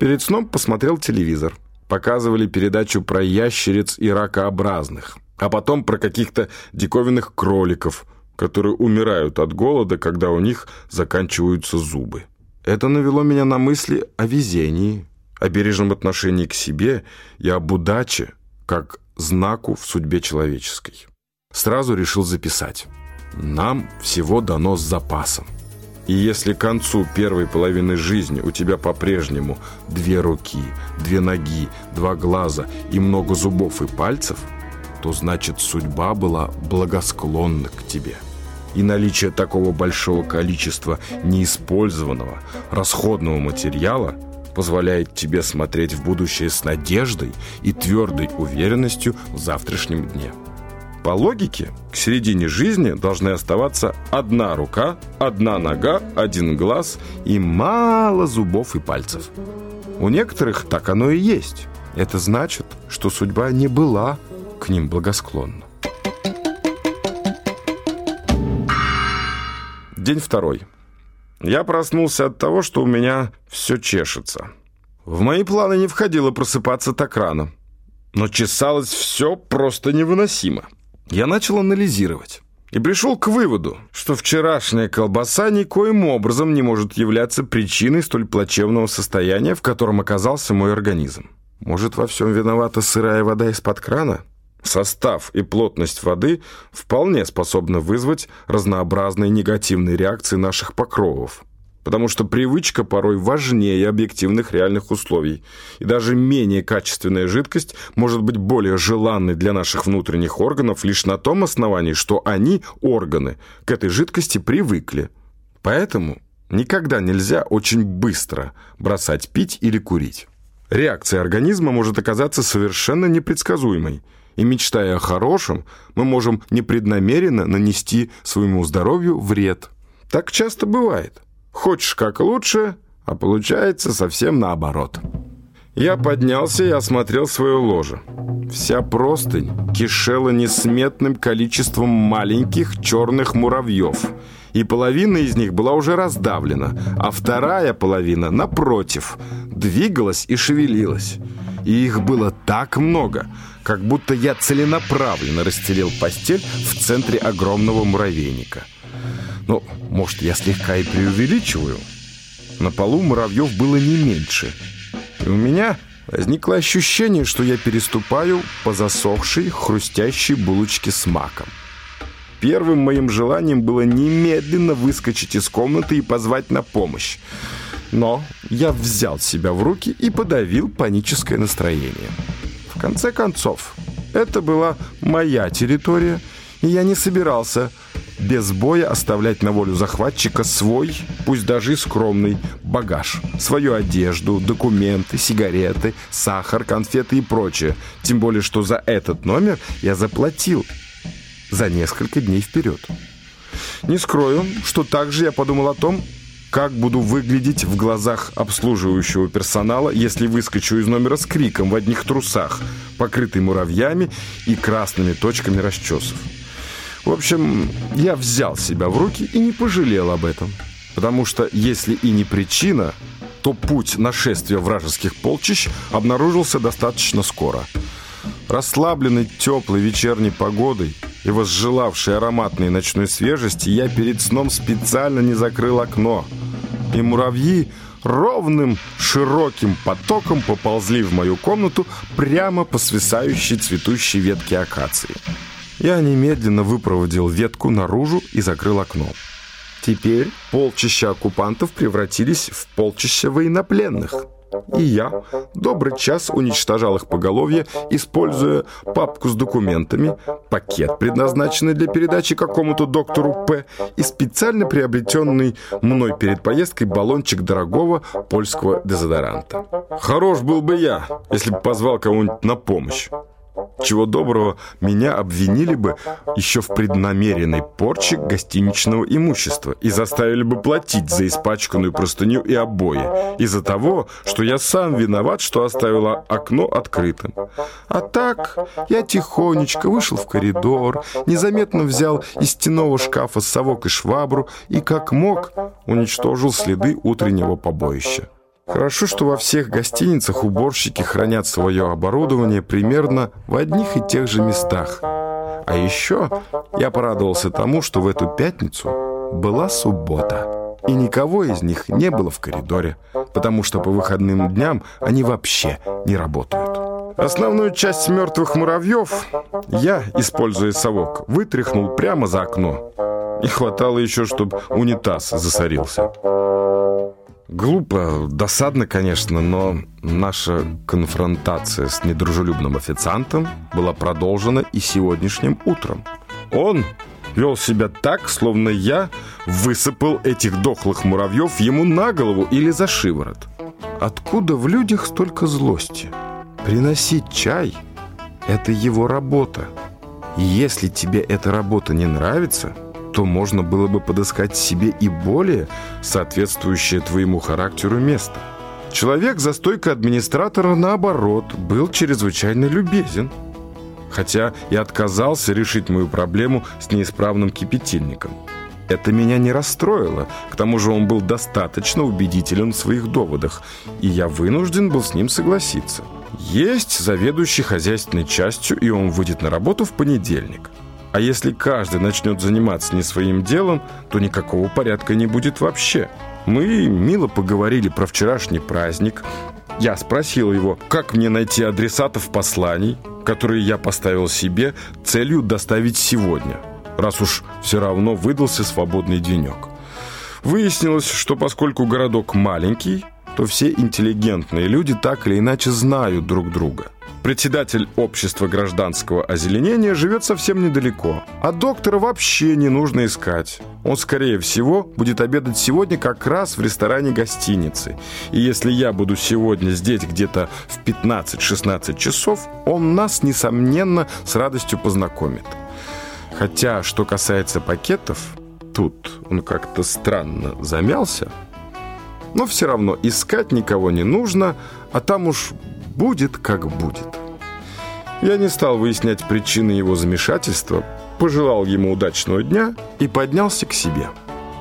Перед сном посмотрел телевизор. Показывали передачу про ящериц и ракообразных, а потом про каких-то диковинных кроликов, которые умирают от голода, когда у них заканчиваются зубы. Это навело меня на мысли о везении, о бережном отношении к себе и об удаче, как знаку в судьбе человеческой. Сразу решил записать. Нам всего дано с запасом. И если к концу первой половины жизни у тебя по-прежнему две руки, две ноги, два глаза и много зубов и пальцев, то значит судьба была благосклонна к тебе. И наличие такого большого количества неиспользованного, расходного материала позволяет тебе смотреть в будущее с надеждой и твердой уверенностью в завтрашнем дне. По логике, к середине жизни должны оставаться одна рука, одна нога, один глаз и мало зубов и пальцев. У некоторых так оно и есть. Это значит, что судьба не была к ним благосклонна. День второй. Я проснулся от того, что у меня все чешется. В мои планы не входило просыпаться так рано. Но чесалось все просто невыносимо. Я начал анализировать. И пришел к выводу, что вчерашняя колбаса никоим образом не может являться причиной столь плачевного состояния, в котором оказался мой организм. Может, во всем виновата сырая вода из-под крана? Состав и плотность воды вполне способны вызвать разнообразные негативные реакции наших покровов потому что привычка порой важнее объективных реальных условий, и даже менее качественная жидкость может быть более желанной для наших внутренних органов лишь на том основании, что они, органы, к этой жидкости привыкли. Поэтому никогда нельзя очень быстро бросать пить или курить. Реакция организма может оказаться совершенно непредсказуемой, и мечтая о хорошем, мы можем непреднамеренно нанести своему здоровью вред. Так часто бывает – Хочешь как лучше, а получается совсем наоборот. Я поднялся и осмотрел свое ложе. Вся простынь кишела несметным количеством маленьких черных муравьев, и половина из них была уже раздавлена, а вторая половина, напротив, двигалась и шевелилась. И их было так много, как будто я целенаправленно расстелил постель в центре огромного муравейника – ну, может, я слегка и преувеличиваю. На полу муравьев было не меньше. И у меня возникло ощущение, что я переступаю по засохшей, хрустящей булочке с маком. Первым моим желанием было немедленно выскочить из комнаты и позвать на помощь. Но я взял себя в руки и подавил паническое настроение. В конце концов, это была моя территория, и я не собирался без боя оставлять на волю захватчика свой, пусть даже и скромный, багаж. Свою одежду, документы, сигареты, сахар, конфеты и прочее. Тем более, что за этот номер я заплатил за несколько дней вперед. Не скрою, что также я подумал о том, как буду выглядеть в глазах обслуживающего персонала, если выскочу из номера с криком в одних трусах, покрытый муравьями и красными точками расчесов. В общем, я взял себя в руки и не пожалел об этом. Потому что, если и не причина, то путь нашествия вражеских полчищ обнаружился достаточно скоро. Расслабленный теплой вечерней погодой и возжелавший ароматной ночной свежести, я перед сном специально не закрыл окно. И муравьи ровным широким потоком поползли в мою комнату прямо по свисающей цветущей ветке акации. Я немедленно выпроводил ветку наружу и закрыл окно. Теперь полчища оккупантов превратились в полчища военнопленных. И я добрый час уничтожал их поголовье, используя папку с документами, пакет, предназначенный для передачи какому-то доктору П, и специально приобретенный мной перед поездкой баллончик дорогого польского дезодоранта. Хорош был бы я, если бы позвал кого-нибудь на помощь. Чего доброго, меня обвинили бы еще в преднамеренной порче гостиничного имущества и заставили бы платить за испачканную простыню и обои из-за того, что я сам виноват, что оставила окно открытым. А так я тихонечко вышел в коридор, незаметно взял из стенного шкафа совок и швабру и, как мог, уничтожил следы утреннего побоища. Хорошо, что во всех гостиницах уборщики хранят свое оборудование примерно в одних и тех же местах. А еще я порадовался тому, что в эту пятницу была суббота. И никого из них не было в коридоре, потому что по выходным дням они вообще не работают. Основную часть мертвых муравьев я, используя совок, вытряхнул прямо за окно. Не хватало еще, чтобы унитаз засорился. Глупо, досадно, конечно, но наша конфронтация с недружелюбным официантом была продолжена и сегодняшним утром. Он вел себя так, словно я высыпал этих дохлых муравьев ему на голову или за шиворот. Откуда в людях столько злости? Приносить чай – это его работа. И если тебе эта работа не нравится – то можно было бы подыскать себе и более соответствующее твоему характеру место. Человек за стойкой администратора, наоборот, был чрезвычайно любезен. Хотя и отказался решить мою проблему с неисправным кипятильником. Это меня не расстроило, к тому же он был достаточно убедителен в своих доводах, и я вынужден был с ним согласиться. Есть заведующий хозяйственной частью, и он выйдет на работу в понедельник. А если каждый начнет заниматься не своим делом, то никакого порядка не будет вообще. Мы мило поговорили про вчерашний праздник. Я спросил его, как мне найти адресатов посланий, которые я поставил себе целью доставить сегодня, раз уж все равно выдался свободный денек. Выяснилось, что поскольку городок маленький, то все интеллигентные люди так или иначе знают друг друга – Председатель общества гражданского озеленения живет совсем недалеко, а доктора вообще не нужно искать. Он, скорее всего, будет обедать сегодня как раз в ресторане гостиницы. И если я буду сегодня здесь где-то в 15-16 часов, он нас, несомненно, с радостью познакомит. Хотя, что касается пакетов, тут он как-то странно замялся. Но все равно искать никого не нужно, а там уж будет как будет. Я не стал выяснять причины его замешательства, пожелал ему удачного дня и поднялся к себе.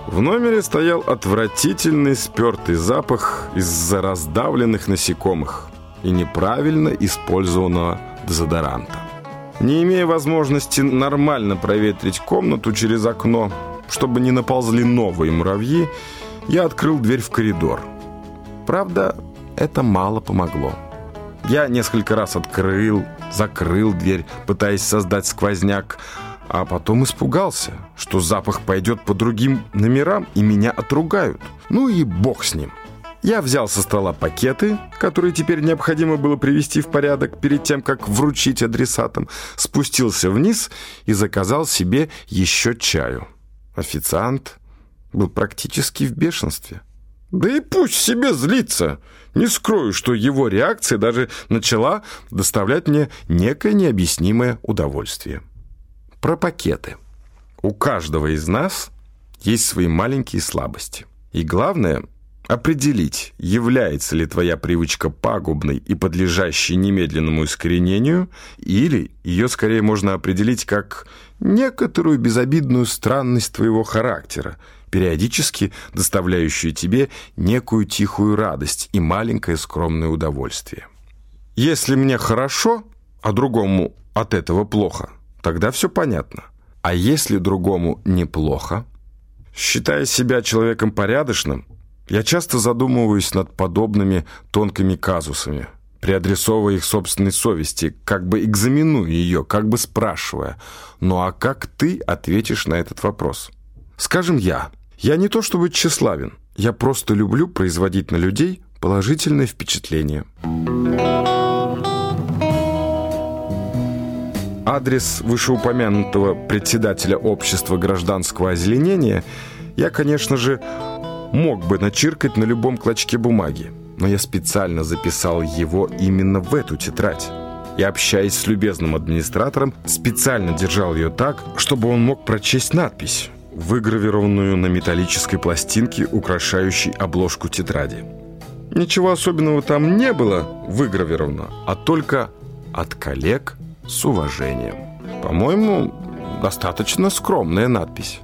В номере стоял отвратительный спертый запах из-за раздавленных насекомых и неправильно использованного дезодоранта. Не имея возможности нормально проветрить комнату через окно, чтобы не наползли новые муравьи, я открыл дверь в коридор. Правда, это мало помогло. Я несколько раз открыл, закрыл дверь, пытаясь создать сквозняк, а потом испугался, что запах пойдет по другим номерам и меня отругают. Ну и бог с ним. Я взял со стола пакеты, которые теперь необходимо было привести в порядок перед тем, как вручить адресатам, спустился вниз и заказал себе еще чаю. Официант был практически в бешенстве. Да и пусть себе злится. Не скрою, что его реакция даже начала доставлять мне некое необъяснимое удовольствие. Про пакеты. У каждого из нас есть свои маленькие слабости. И главное – определить, является ли твоя привычка пагубной и подлежащей немедленному искоренению, или ее скорее можно определить как некоторую безобидную странность твоего характера – периодически доставляющую тебе некую тихую радость и маленькое скромное удовольствие. Если мне хорошо, а другому от этого плохо, тогда все понятно. А если другому неплохо? Считая себя человеком порядочным, я часто задумываюсь над подобными тонкими казусами, преадресовывая их собственной совести, как бы экзаменуя ее, как бы спрашивая, ну а как ты ответишь на этот вопрос? Скажем я, я не то чтобы тщеславен, я просто люблю производить на людей положительное впечатление. Адрес вышеупомянутого председателя общества гражданского озеленения я, конечно же, мог бы начиркать на любом клочке бумаги, но я специально записал его именно в эту тетрадь. И, общаясь с любезным администратором, специально держал ее так, чтобы он мог прочесть надпись выгравированную на металлической пластинке, украшающей обложку тетради. Ничего особенного там не было выгравировано, а только «От коллег с уважением». По-моему, достаточно скромная надпись.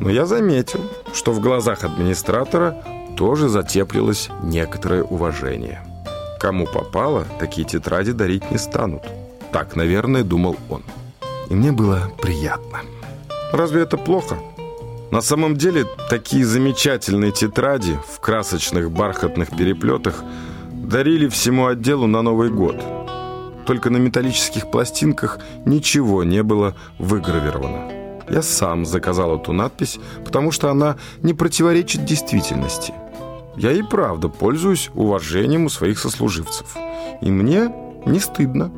Но я заметил, что в глазах администратора тоже затеплилось некоторое уважение. Кому попало, такие тетради дарить не станут. Так, наверное, думал он. И мне было приятно. Разве это плохо? На самом деле, такие замечательные тетради в красочных бархатных переплетах дарили всему отделу на Новый год. Только на металлических пластинках ничего не было выгравировано. Я сам заказал эту надпись, потому что она не противоречит действительности. Я и правда пользуюсь уважением у своих сослуживцев. И мне не стыдно.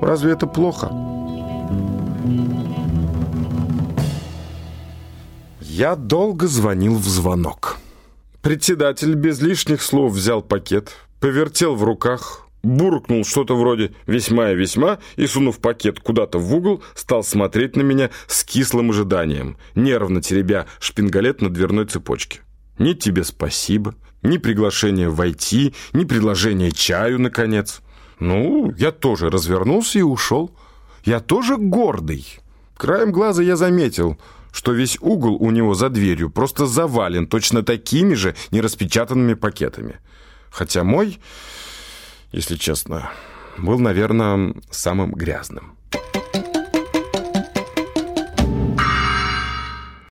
Разве это плохо? Я долго звонил в звонок. Председатель без лишних слов взял пакет, повертел в руках, буркнул что-то вроде «весьма и весьма» и, сунув пакет куда-то в угол, стал смотреть на меня с кислым ожиданием, нервно теребя шпингалет на дверной цепочке. «Ни тебе спасибо, ни приглашения войти, ни предложения чаю, наконец». Ну, я тоже развернулся и ушел. Я тоже гордый. Краем глаза я заметил, что весь угол у него за дверью просто завален точно такими же нераспечатанными пакетами. Хотя мой, если честно, был, наверное, самым грязным.